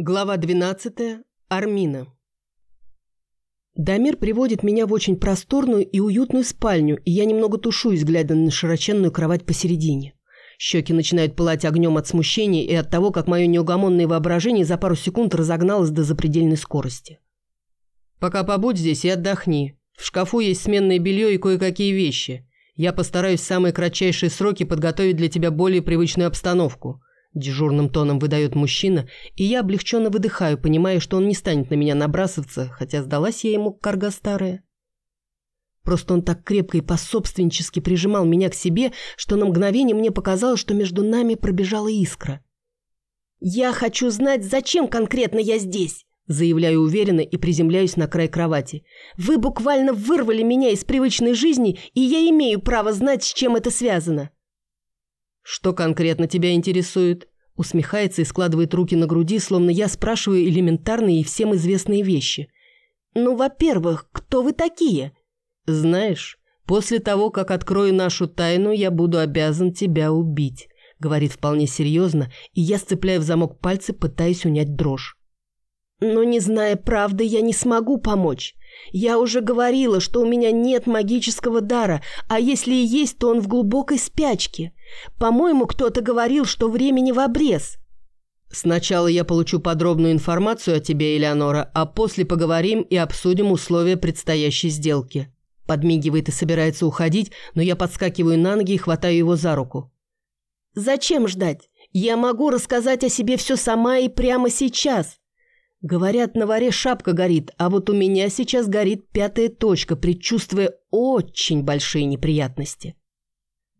Глава 12. Армина. Дамир приводит меня в очень просторную и уютную спальню, и я немного тушуюсь, глядя на широченную кровать посередине. Щеки начинают пылать огнем от смущения и от того, как мое неугомонное воображение за пару секунд разогналось до запредельной скорости. «Пока побудь здесь и отдохни. В шкафу есть сменное белье и кое-какие вещи. Я постараюсь в самые кратчайшие сроки подготовить для тебя более привычную обстановку». Дежурным тоном выдает мужчина, и я облегченно выдыхаю, понимая, что он не станет на меня набрасываться, хотя сдалась я ему, карга старая. Просто он так крепко и пособственнически прижимал меня к себе, что на мгновение мне показалось, что между нами пробежала искра. «Я хочу знать, зачем конкретно я здесь!» Заявляю уверенно и приземляюсь на край кровати. «Вы буквально вырвали меня из привычной жизни, и я имею право знать, с чем это связано!» «Что конкретно тебя интересует?» Усмехается и складывает руки на груди, словно я спрашиваю элементарные и всем известные вещи. «Ну, во-первых, кто вы такие?» «Знаешь, после того, как открою нашу тайну, я буду обязан тебя убить», говорит вполне серьезно, и я сцепляю в замок пальцы, пытаясь унять дрожь. «Но не зная правды, я не смогу помочь. Я уже говорила, что у меня нет магического дара, а если и есть, то он в глубокой спячке. По-моему, кто-то говорил, что времени в обрез. Сначала я получу подробную информацию о тебе, Элеонора, а после поговорим и обсудим условия предстоящей сделки. Подмигивает и собирается уходить, но я подскакиваю на ноги и хватаю его за руку. Зачем ждать? Я могу рассказать о себе все сама и прямо сейчас. Говорят, на варе шапка горит, а вот у меня сейчас горит пятая точка, предчувствуя очень большие неприятности.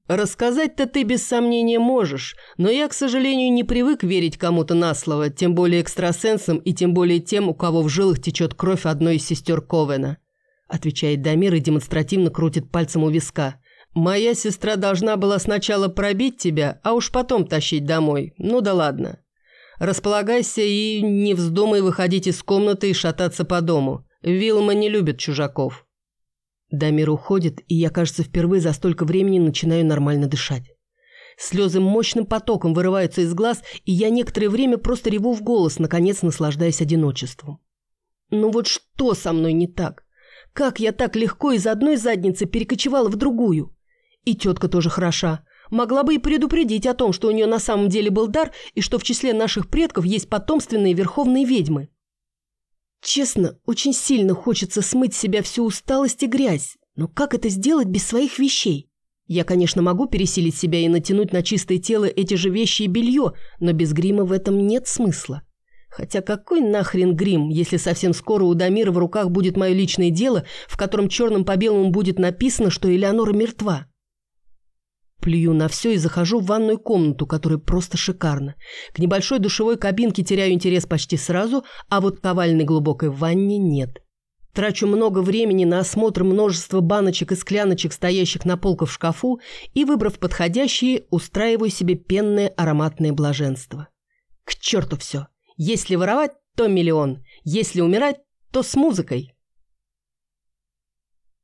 Рассказать-то ты без сомнения можешь, но я, к сожалению, не привык верить кому-то на слово, тем более экстрасенсам и тем более тем, у кого в жилах течет кровь одной из сестер Ковена. Отвечает Дамир и демонстративно крутит пальцем у виска. «Моя сестра должна была сначала пробить тебя, а уж потом тащить домой. Ну да ладно. Располагайся и не вздумай выходить из комнаты и шататься по дому. Вилма не любит чужаков». Дамир уходит, и я, кажется, впервые за столько времени начинаю нормально дышать. Слезы мощным потоком вырываются из глаз, и я некоторое время просто реву в голос, наконец наслаждаясь одиночеством. Ну вот что со мной не так? Как я так легко из одной задницы перекочевала в другую? И тетка тоже хороша. Могла бы и предупредить о том, что у нее на самом деле был дар, и что в числе наших предков есть потомственные верховные ведьмы. Честно, очень сильно хочется смыть с себя всю усталость и грязь, но как это сделать без своих вещей? Я, конечно, могу пересилить себя и натянуть на чистое тело эти же вещи и белье, но без грима в этом нет смысла. Хотя какой нахрен грим, если совсем скоро у Дамира в руках будет мое личное дело, в котором черным по белому будет написано, что Элеонора мертва? Плюю на все и захожу в ванную комнату, которая просто шикарна. К небольшой душевой кабинке теряю интерес почти сразу, а вот к глубокой ванне нет. Трачу много времени на осмотр множества баночек и скляночек, стоящих на полках в шкафу, и, выбрав подходящие, устраиваю себе пенное ароматное блаженство. К черту все. Если воровать, то миллион. Если умирать, то с музыкой.